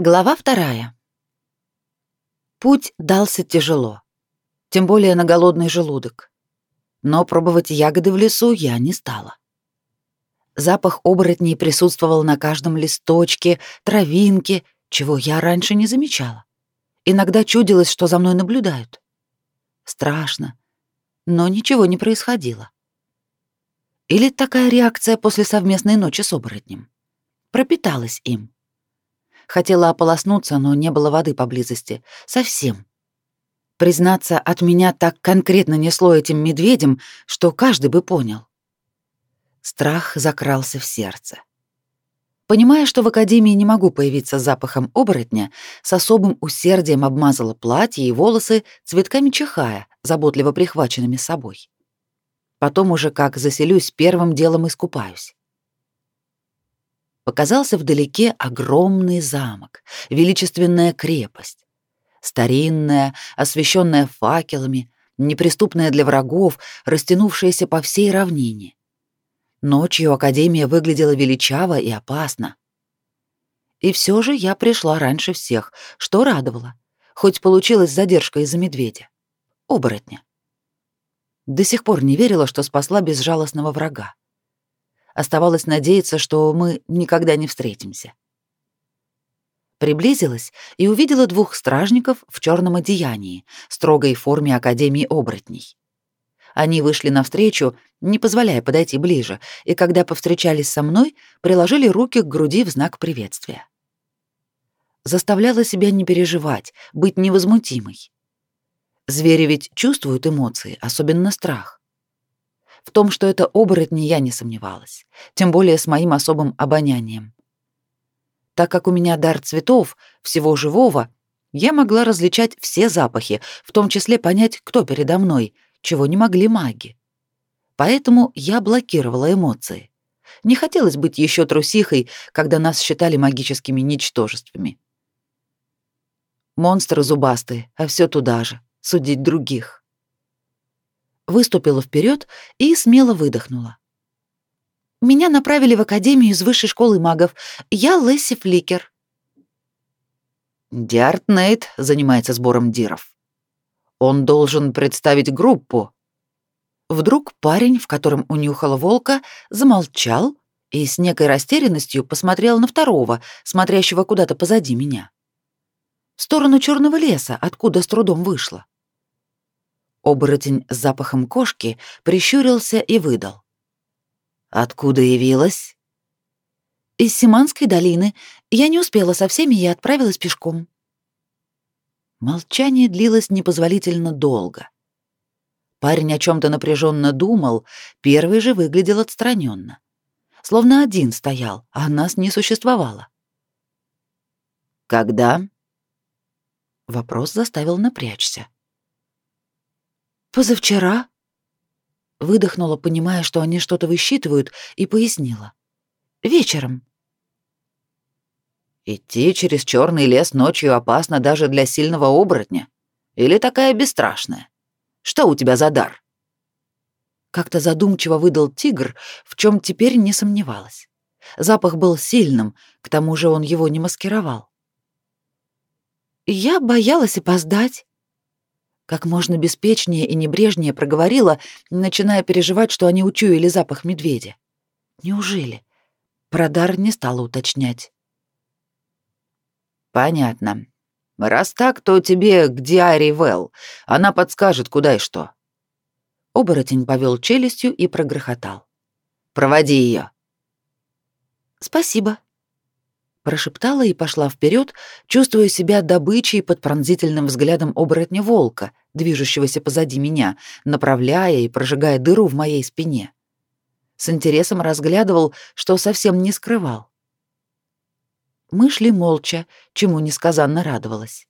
Глава вторая. Путь дался тяжело, тем более на голодный желудок. Но пробовать ягоды в лесу я не стала. Запах оборотней присутствовал на каждом листочке, травинке, чего я раньше не замечала. Иногда чудилось, что за мной наблюдают. Страшно, но ничего не происходило. Или такая реакция после совместной ночи с оборотнем. Пропиталась им. Хотела ополоснуться, но не было воды поблизости. Совсем. Признаться, от меня так конкретно несло этим медведем, что каждый бы понял. Страх закрался в сердце. Понимая, что в академии не могу появиться с запахом оборотня, с особым усердием обмазала платье и волосы цветками чихая, заботливо прихваченными с собой. Потом уже как заселюсь, первым делом искупаюсь показался вдалеке огромный замок, величественная крепость. Старинная, освещенная факелами, неприступная для врагов, растянувшаяся по всей равнине. Ночью Академия выглядела величаво и опасно. И все же я пришла раньше всех, что радовало, хоть получилась задержка из-за медведя. Оборотня. До сих пор не верила, что спасла безжалостного врага. Оставалось надеяться, что мы никогда не встретимся. Приблизилась и увидела двух стражников в черном одеянии, строгой форме Академии оборотней. Они вышли навстречу, не позволяя подойти ближе, и когда повстречались со мной, приложили руки к груди в знак приветствия. Заставляла себя не переживать, быть невозмутимой. Звери ведь чувствуют эмоции, особенно страх. В том, что это оборотни, я не сомневалась, тем более с моим особым обонянием. Так как у меня дар цветов, всего живого, я могла различать все запахи, в том числе понять, кто передо мной, чего не могли маги. Поэтому я блокировала эмоции. Не хотелось быть еще трусихой, когда нас считали магическими ничтожествами. Монстры зубастые, а все туда же, судить других выступила вперед и смело выдохнула. Меня направили в академию из высшей школы магов. Я Лесси Фликер. Диарт Нейт занимается сбором диров. Он должен представить группу. Вдруг парень, в котором унюхала волка, замолчал и с некой растерянностью посмотрел на второго, смотрящего куда-то позади меня. В сторону черного леса, откуда с трудом вышла. Оборотень с запахом кошки прищурился и выдал. «Откуда явилась?» «Из Симанской долины. Я не успела со всеми и отправилась пешком». Молчание длилось непозволительно долго. Парень о чем то напряженно думал, первый же выглядел отстраненно, Словно один стоял, а нас не существовало. «Когда?» Вопрос заставил напрячься. Позавчера выдохнула, понимая, что они что-то высчитывают, и пояснила. Вечером. Идти через черный лес ночью опасно даже для сильного оборотня. Или такая бесстрашная? Что у тебя за дар? Как-то задумчиво выдал тигр, в чем теперь не сомневалась. Запах был сильным, к тому же он его не маскировал. Я боялась опоздать, как можно беспечнее и небрежнее проговорила, начиная переживать, что они учуяли запах медведя. Неужели? Продар не стала уточнять. Понятно. Раз так, то тебе к Диаре Вэл. Она подскажет, куда и что. Оборотень повел челюстью и прогрохотал. Проводи ее. Спасибо прошептала и пошла вперед, чувствуя себя добычей под пронзительным взглядом оборотня волка, движущегося позади меня, направляя и прожигая дыру в моей спине. С интересом разглядывал, что совсем не скрывал. Мы шли молча, чему несказанно радовалась.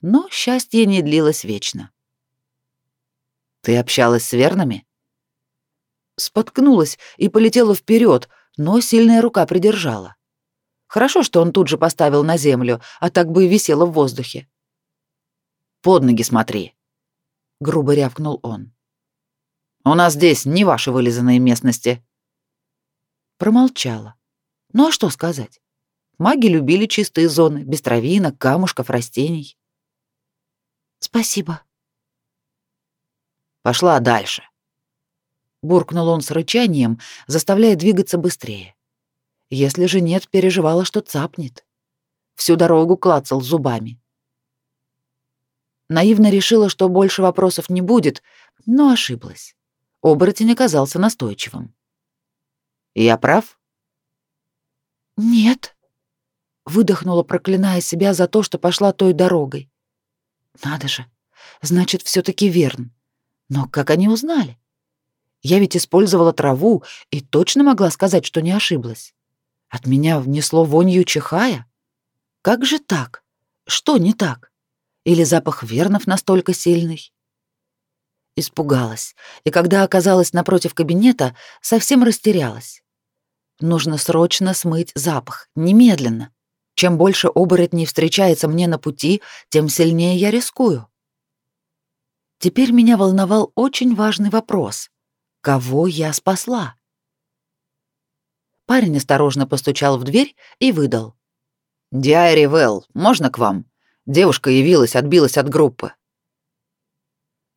Но счастье не длилось вечно. «Ты общалась с верными?» Споткнулась и полетела вперед, но сильная рука придержала. Хорошо, что он тут же поставил на землю, а так бы и висело в воздухе. «Под ноги смотри», — грубо рявкнул он. «У нас здесь не ваши вылизанные местности». Промолчала. Ну а что сказать? Маги любили чистые зоны, без травинок, камушков, растений. Спасибо. Пошла дальше. Буркнул он с рычанием, заставляя двигаться быстрее. Если же нет, переживала, что цапнет. Всю дорогу клацал зубами. Наивно решила, что больше вопросов не будет, но ошиблась. Оборотень оказался настойчивым. «Я прав?» «Нет», — выдохнула, проклиная себя за то, что пошла той дорогой. «Надо же, значит, все таки верн. Но как они узнали? Я ведь использовала траву и точно могла сказать, что не ошиблась. От меня внесло вонью чихая. Как же так? Что не так? Или запах вернов настолько сильный? Испугалась, и когда оказалась напротив кабинета, совсем растерялась. Нужно срочно смыть запах, немедленно. Чем больше оборотней встречается мне на пути, тем сильнее я рискую. Теперь меня волновал очень важный вопрос. Кого я спасла? Парень осторожно постучал в дверь и выдал. «Диари Вэл, можно к вам? Девушка явилась, отбилась от группы».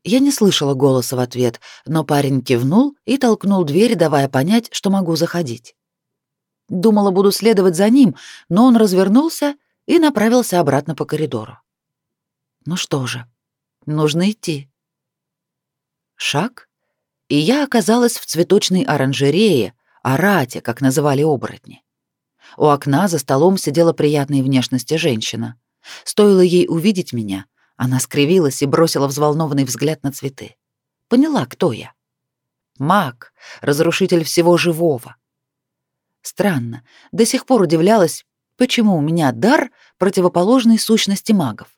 Я не слышала голоса в ответ, но парень кивнул и толкнул дверь, давая понять, что могу заходить. Думала, буду следовать за ним, но он развернулся и направился обратно по коридору. Ну что же, нужно идти. Шаг, и я оказалась в цветочной оранжерее, арате, как называли оборотни. У окна за столом сидела приятной внешности женщина. Стоило ей увидеть меня, она скривилась и бросила взволнованный взгляд на цветы. Поняла, кто я. Маг, разрушитель всего живого. Странно, до сих пор удивлялась, почему у меня дар противоположной сущности магов.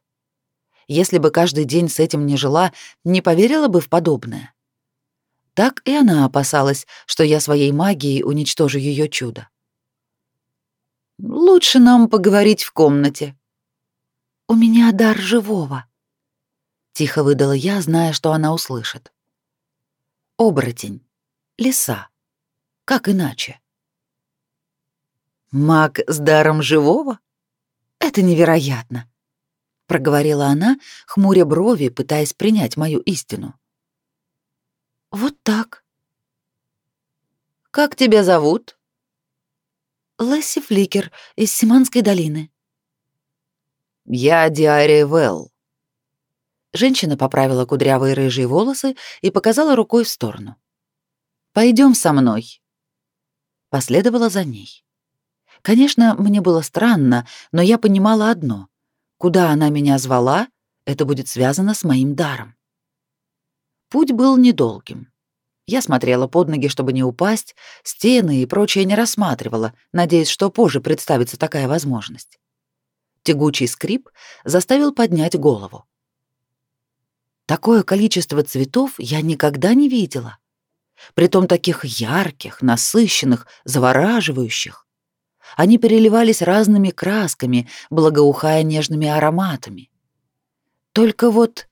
Если бы каждый день с этим не жила, не поверила бы в подобное. Так и она опасалась, что я своей магией уничтожу ее чудо. «Лучше нам поговорить в комнате». «У меня дар живого», — тихо выдала я, зная, что она услышит. «Оборотень. Лиса. Как иначе?» «Маг с даром живого? Это невероятно!» — проговорила она, хмуря брови, пытаясь принять мою истину. Вот так. Как тебя зовут? Лесси Фликер из Симанской долины. Я Диария Вэл. Женщина поправила кудрявые рыжие волосы и показала рукой в сторону. Пойдем со мной. Последовала за ней. Конечно, мне было странно, но я понимала одно: куда она меня звала, это будет связано с моим даром. Путь был недолгим. Я смотрела под ноги, чтобы не упасть, стены и прочее не рассматривала, надеясь, что позже представится такая возможность. Тягучий скрип заставил поднять голову. Такое количество цветов я никогда не видела. Притом таких ярких, насыщенных, завораживающих. Они переливались разными красками, благоухая нежными ароматами. Только вот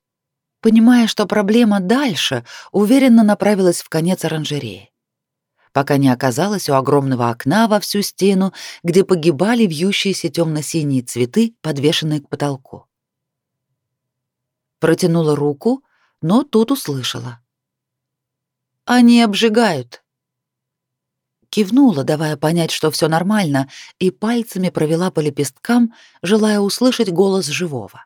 Понимая, что проблема дальше, уверенно направилась в конец оранжереи, пока не оказалась у огромного окна во всю стену, где погибали вьющиеся темно-синие цветы, подвешенные к потолку. Протянула руку, но тут услышала. «Они обжигают», кивнула, давая понять, что все нормально, и пальцами провела по лепесткам, желая услышать голос живого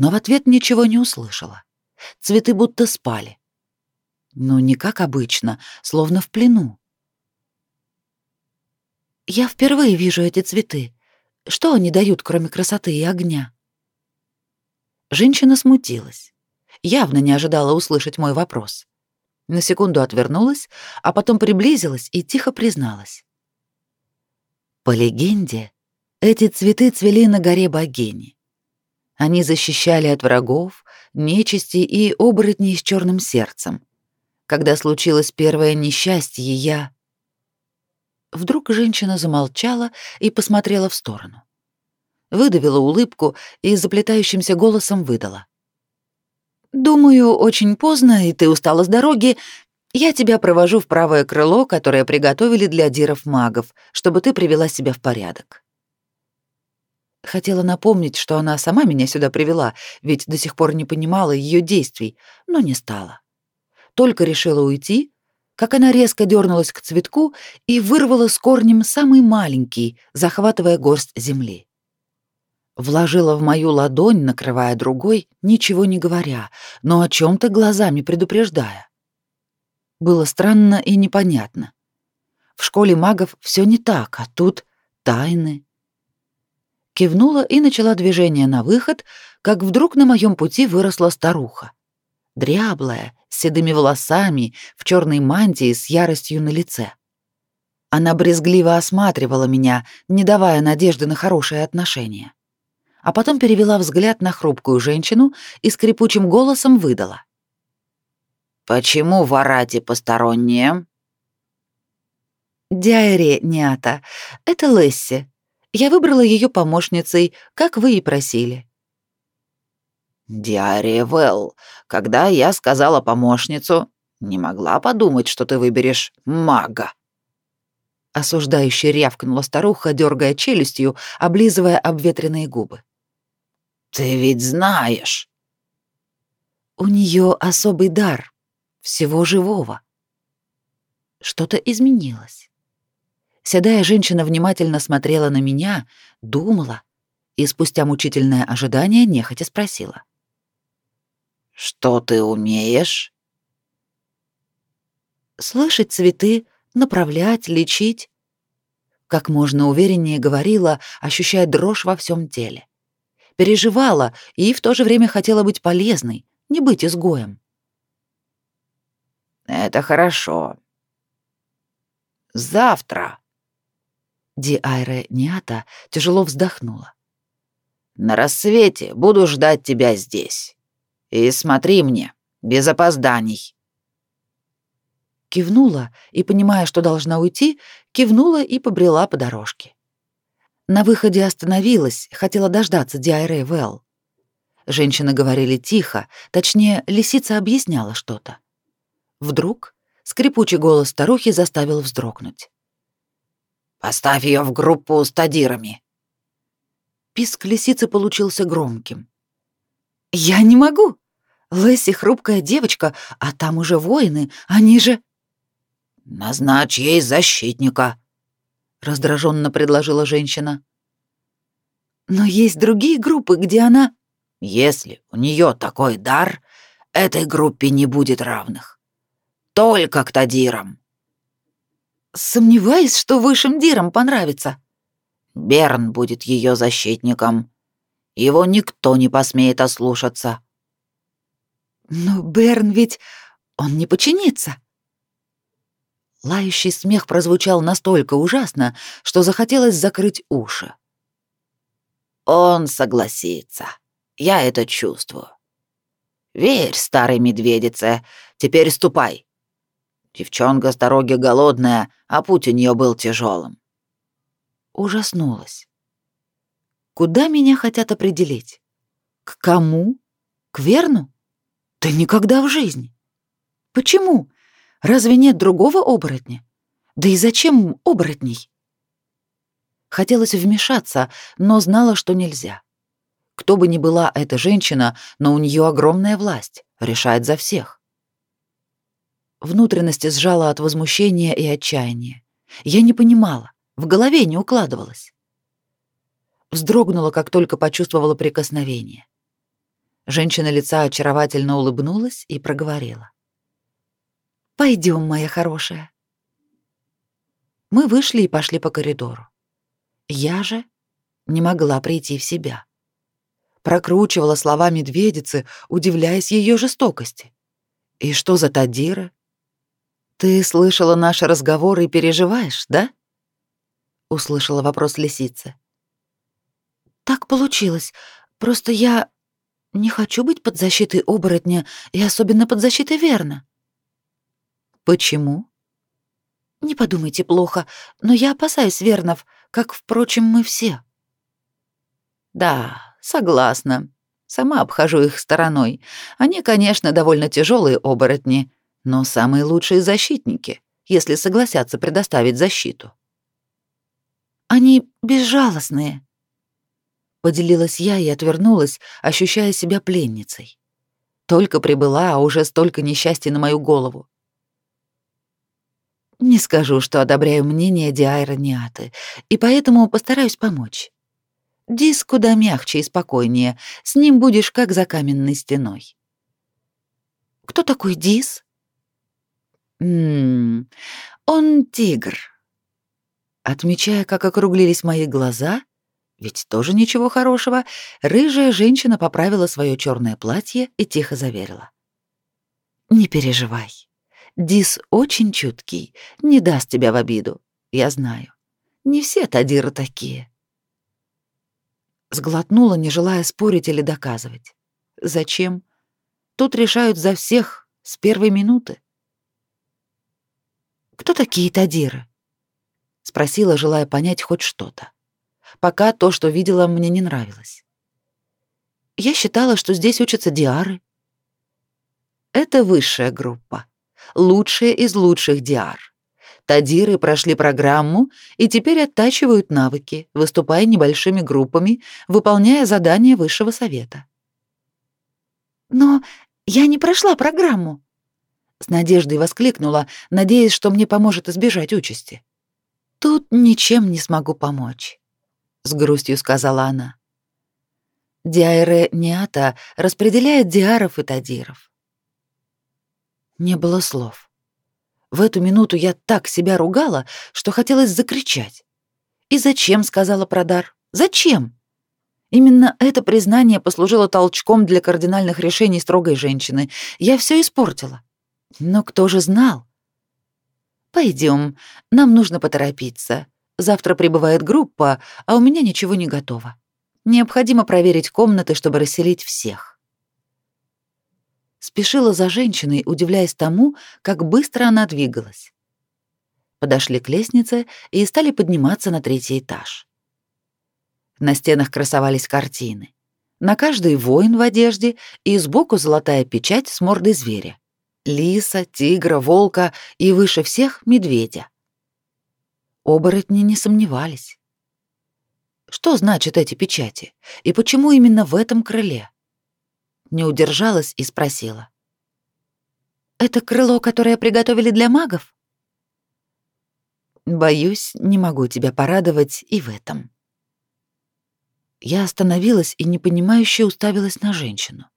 но в ответ ничего не услышала. Цветы будто спали. Но не как обычно, словно в плену. «Я впервые вижу эти цветы. Что они дают, кроме красоты и огня?» Женщина смутилась. Явно не ожидала услышать мой вопрос. На секунду отвернулась, а потом приблизилась и тихо призналась. По легенде, эти цветы цвели на горе богини. Они защищали от врагов, нечисти и оборотней с черным сердцем. Когда случилось первое несчастье, я... Вдруг женщина замолчала и посмотрела в сторону. Выдавила улыбку и заплетающимся голосом выдала. «Думаю, очень поздно, и ты устала с дороги. Я тебя провожу в правое крыло, которое приготовили для диров-магов, чтобы ты привела себя в порядок. Хотела напомнить, что она сама меня сюда привела, ведь до сих пор не понимала ее действий, но не стала. Только решила уйти, как она резко дернулась к цветку и вырвала с корнем самый маленький, захватывая горсть земли. Вложила в мою ладонь, накрывая другой, ничего не говоря, но о чем то глазами предупреждая. Было странно и непонятно. В школе магов все не так, а тут тайны. Кивнула и начала движение на выход, как вдруг на моем пути выросла старуха. Дряблая, с седыми волосами, в черной мантии с яростью на лице. Она брезгливо осматривала меня, не давая надежды на хорошие отношения. А потом перевела взгляд на хрупкую женщину и скрипучим голосом выдала. «Почему в Арате посторонние?» «Диаре Ниата. Это Лесси. Я выбрала ее помощницей, как вы и просили». «Диаре Вэл, когда я сказала помощницу, не могла подумать, что ты выберешь мага». Осуждающе рявкнула старуха, дергая челюстью, облизывая обветренные губы. «Ты ведь знаешь». «У нее особый дар», всего живого. Что-то изменилось. Седая женщина внимательно смотрела на меня, думала и спустя мучительное ожидание нехотя спросила. «Что ты умеешь?» «Слышать цветы, направлять, лечить». Как можно увереннее говорила, ощущая дрожь во всем теле. Переживала и в то же время хотела быть полезной, не быть изгоем. Это хорошо. Завтра. Ди Айре Ниата тяжело вздохнула. На рассвете буду ждать тебя здесь. И смотри мне, без опозданий. Кивнула и, понимая, что должна уйти, кивнула и побрела по дорожке. На выходе остановилась, хотела дождаться Диайре Вэл. Женщины говорили тихо, точнее, лисица объясняла что-то. Вдруг скрипучий голос старухи заставил вздрогнуть. «Поставь ее в группу с тадирами». Писк лисицы получился громким. «Я не могу. Лесси хрупкая девочка, а там уже воины, они же...» «Назначь ей защитника», — раздраженно предложила женщина. «Но есть другие группы, где она...» «Если у нее такой дар, этой группе не будет равных. Только к Тадирам. Сомневаюсь, что высшим Дирам понравится. Берн будет ее защитником. Его никто не посмеет ослушаться. Но Берн ведь... он не подчинится. Лающий смех прозвучал настолько ужасно, что захотелось закрыть уши. Он согласится. Я это чувствую. Верь, старой медведице. Теперь ступай. Девчонка с дороги голодная, а путь у нее был тяжелым. Ужаснулась. Куда меня хотят определить? К кому? К Верну? Да никогда в жизни. Почему? Разве нет другого оборотня? Да и зачем оборотней? Хотелось вмешаться, но знала, что нельзя. Кто бы ни была эта женщина, но у нее огромная власть, решает за всех. Внутренности сжало от возмущения и отчаяния. Я не понимала, в голове не укладывалось. Вздрогнула, как только почувствовала прикосновение. Женщина лица очаровательно улыбнулась и проговорила. «Пойдем, моя хорошая». Мы вышли и пошли по коридору. Я же не могла прийти в себя. Прокручивала слова медведицы, удивляясь ее жестокости. И что за Тадира? «Ты слышала наш разговор и переживаешь, да?» — услышала вопрос лисицы. «Так получилось. Просто я не хочу быть под защитой оборотня и особенно под защитой Верна». «Почему?» «Не подумайте плохо, но я опасаюсь Вернов, как, впрочем, мы все». «Да, согласна. Сама обхожу их стороной. Они, конечно, довольно тяжелые оборотни, но самые лучшие защитники, если согласятся предоставить защиту. Они безжалостные. Поделилась я и отвернулась, ощущая себя пленницей. Только прибыла, а уже столько несчастья на мою голову. Не скажу, что одобряю мнение Диайра Ниаты, и поэтому постараюсь помочь. Дис куда мягче и спокойнее, с ним будешь как за каменной стеной. Кто такой Дис? Ммм, он тигр. Отмечая, как округлились мои глаза, ведь тоже ничего хорошего, рыжая женщина поправила свое черное платье и тихо заверила. «Не переживай. Дис очень чуткий, не даст тебя в обиду. Я знаю. Не все тадиры такие». Сглотнула, не желая спорить или доказывать. «Зачем? Тут решают за всех с первой минуты». «Кто такие тадиры?» — спросила, желая понять хоть что-то. Пока то, что видела, мне не нравилось. Я считала, что здесь учатся диары. Это высшая группа. Лучшие из лучших диар. Тадиры прошли программу и теперь оттачивают навыки, выступая небольшими группами, выполняя задания высшего совета. «Но я не прошла программу!» С надеждой воскликнула, надеясь, что мне поможет избежать участи. «Тут ничем не смогу помочь», — с грустью сказала она. Диайре Ниата распределяет диаров и тадиров. Не было слов. В эту минуту я так себя ругала, что хотелось закричать. «И зачем?» — сказала Продар. «Зачем?» Именно это признание послужило толчком для кардинальных решений строгой женщины. Я все испортила. Но кто же знал? Пойдем, нам нужно поторопиться. Завтра прибывает группа, а у меня ничего не готово. Необходимо проверить комнаты, чтобы расселить всех. Спешила за женщиной, удивляясь тому, как быстро она двигалась. Подошли к лестнице и стали подниматься на третий этаж. На стенах красовались картины. На каждой воин в одежде и сбоку золотая печать с мордой зверя лиса, тигра, волка и выше всех медведя. Оборотни не сомневались. Что значат эти печати? И почему именно в этом крыле? Не удержалась и спросила. «Это крыло, которое приготовили для магов?» «Боюсь, не могу тебя порадовать и в этом». Я остановилась и непонимающе уставилась на женщину.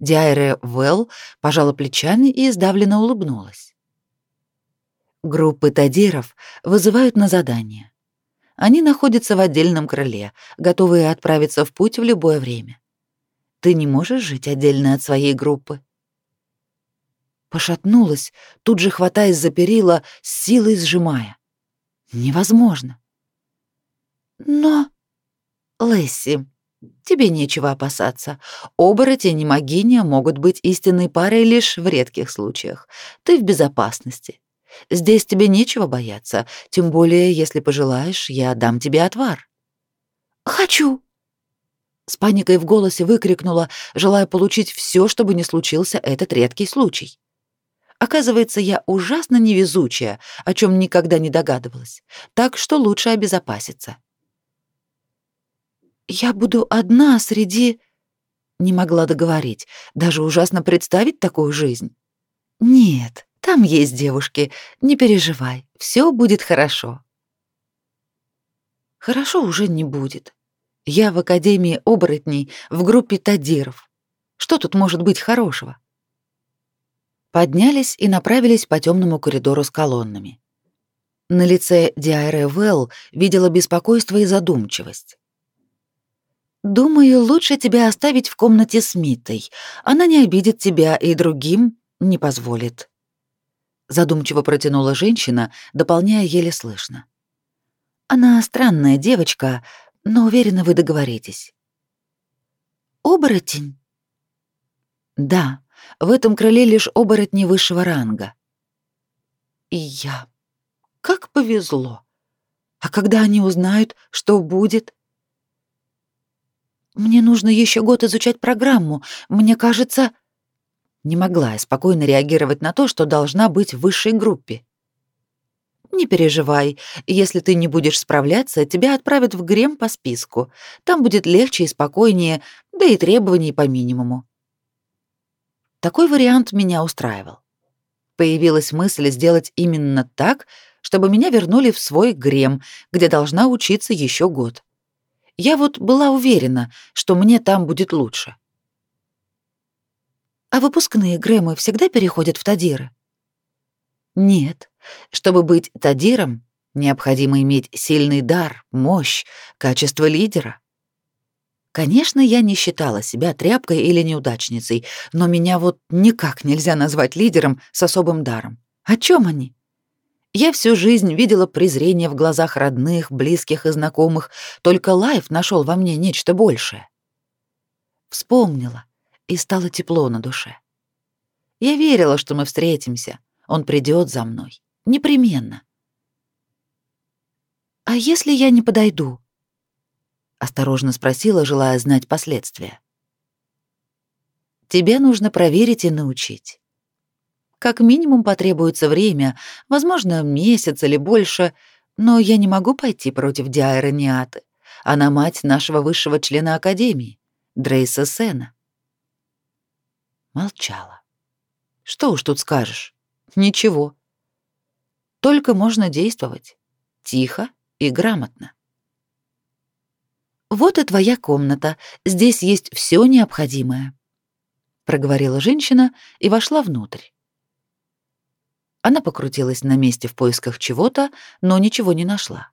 Диайре Вэлл пожала плечами и издавленно улыбнулась. Группы тадиров вызывают на задание. Они находятся в отдельном крыле, готовые отправиться в путь в любое время. Ты не можешь жить отдельно от своей группы. Пошатнулась, тут же хватаясь за перила, с силой сжимая. Невозможно. Но... Лесси, Тебе нечего опасаться. Оборотень и могиня могут быть истинной парой лишь в редких случаях. Ты в безопасности. Здесь тебе нечего бояться, тем более, если пожелаешь, я дам тебе отвар. Хочу. С паникой в голосе выкрикнула, желая получить все, чтобы не случился этот редкий случай. Оказывается, я ужасно невезучая, о чем никогда не догадывалась, так что лучше обезопаситься. Я буду одна среди... Не могла договорить, даже ужасно представить такую жизнь. Нет, там есть девушки, не переживай, все будет хорошо. Хорошо уже не будет. Я в Академии оборотней в группе тадиров. Что тут может быть хорошего? Поднялись и направились по темному коридору с колоннами. На лице Диайре Вэлл видела беспокойство и задумчивость. «Думаю, лучше тебя оставить в комнате с Митой. Она не обидит тебя и другим не позволит». Задумчиво протянула женщина, дополняя еле слышно. «Она странная девочка, но уверена, вы договоритесь». «Оборотень?» «Да, в этом крыле лишь оборотни высшего ранга». «И я. Как повезло. А когда они узнают, что будет?» Мне нужно еще год изучать программу. Мне кажется, Не могла я спокойно реагировать на то, что должна быть в высшей группе. Не переживай, если ты не будешь справляться, тебя отправят в Грем по списку. Там будет легче и спокойнее, да и требований по минимуму. Такой вариант меня устраивал. Появилась мысль сделать именно так, чтобы меня вернули в свой Грем, где должна учиться еще год. Я вот была уверена, что мне там будет лучше. А выпускные Грэмы всегда переходят в Тадиры? Нет. Чтобы быть Тадиром, необходимо иметь сильный дар, мощь, качество лидера. Конечно, я не считала себя тряпкой или неудачницей, но меня вот никак нельзя назвать лидером с особым даром. О чем они? Я всю жизнь видела презрение в глазах родных, близких и знакомых, только Лайф нашел во мне нечто большее. Вспомнила, и стало тепло на душе. Я верила, что мы встретимся, он придет за мной. Непременно. «А если я не подойду?» — осторожно спросила, желая знать последствия. «Тебе нужно проверить и научить. Как минимум потребуется время, возможно, месяц или больше, но я не могу пойти против Диайры. Она мать нашего высшего члена Академии, Дрейса Сена». Молчала. «Что уж тут скажешь? Ничего. Только можно действовать. Тихо и грамотно. «Вот и твоя комната. Здесь есть все необходимое», — проговорила женщина и вошла внутрь. Она покрутилась на месте в поисках чего-то, но ничего не нашла.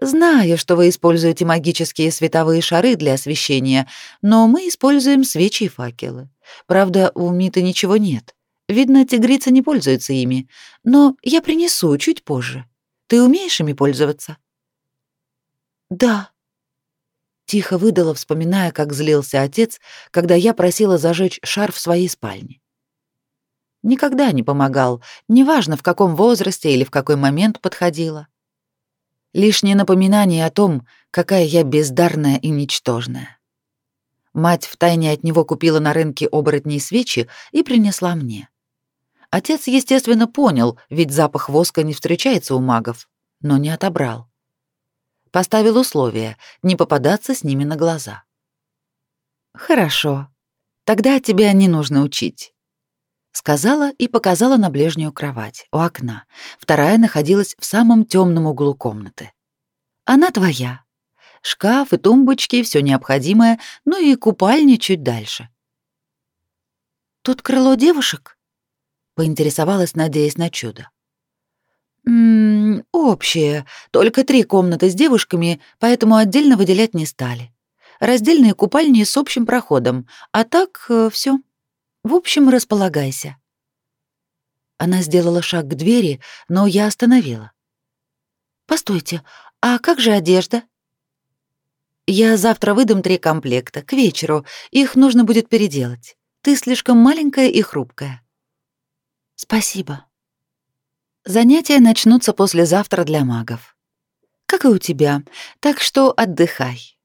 «Знаю, что вы используете магические световые шары для освещения, но мы используем свечи и факелы. Правда, у Миты ничего нет. Видно, тигрица не пользуется ими, но я принесу чуть позже. Ты умеешь ими пользоваться?» «Да», Тихо выдала, вспоминая, как злился отец, когда я просила зажечь шар в своей спальне. Никогда не помогал, неважно в каком возрасте или в какой момент подходила. Лишнее напоминание о том, какая я бездарная и ничтожная. Мать втайне от него купила на рынке оборотней свечи и принесла мне. Отец, естественно, понял, ведь запах воска не встречается у магов, но не отобрал. Поставил условие не попадаться с ними на глаза. Хорошо. Тогда тебя не нужно учить, сказала и показала на ближнюю кровать у окна. Вторая находилась в самом темном углу комнаты. Она твоя. Шкаф и тумбочки, все необходимое, ну и купальня чуть дальше. Тут крыло девушек? поинтересовалась, надеясь на чудо. «М -м, общее, только три комнаты с девушками, поэтому отдельно выделять не стали. Раздельные купальни с общим проходом, а так э, все. В общем, располагайся». Она сделала шаг к двери, но я остановила. «Постойте, а как же одежда?» «Я завтра выдам три комплекта, к вечеру. Их нужно будет переделать. Ты слишком маленькая и хрупкая». «Спасибо», Занятия начнутся послезавтра для магов. Как и у тебя, так что отдыхай.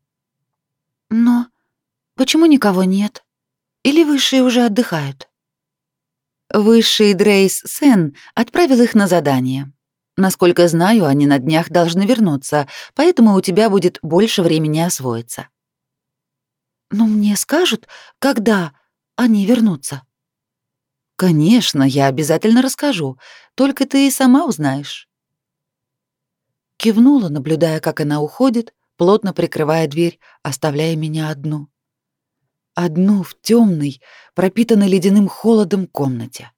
Но почему никого нет? Или высшие уже отдыхают? Высший Дрейс Сен отправил их на задание. Насколько знаю, они на днях должны вернуться, поэтому у тебя будет больше времени освоиться. Но мне скажут, когда они вернутся. Конечно, я обязательно расскажу, только ты и сама узнаешь. Кивнула, наблюдая, как она уходит, плотно прикрывая дверь, оставляя меня одну. Одну в темной, пропитанной ледяным холодом комнате.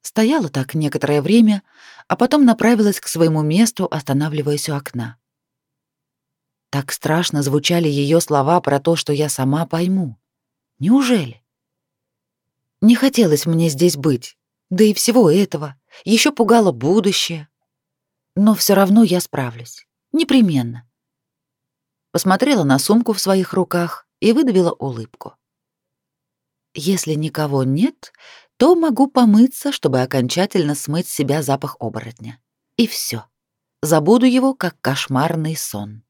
Стояла так некоторое время, а потом направилась к своему месту, останавливаясь у окна. Так страшно звучали ее слова про то, что я сама пойму. Неужели? Не хотелось мне здесь быть, да и всего этого. Еще пугало будущее. Но все равно я справлюсь. Непременно. Посмотрела на сумку в своих руках и выдавила улыбку. Если никого нет, то могу помыться, чтобы окончательно смыть с себя запах оборотня. И все. Забуду его, как кошмарный сон.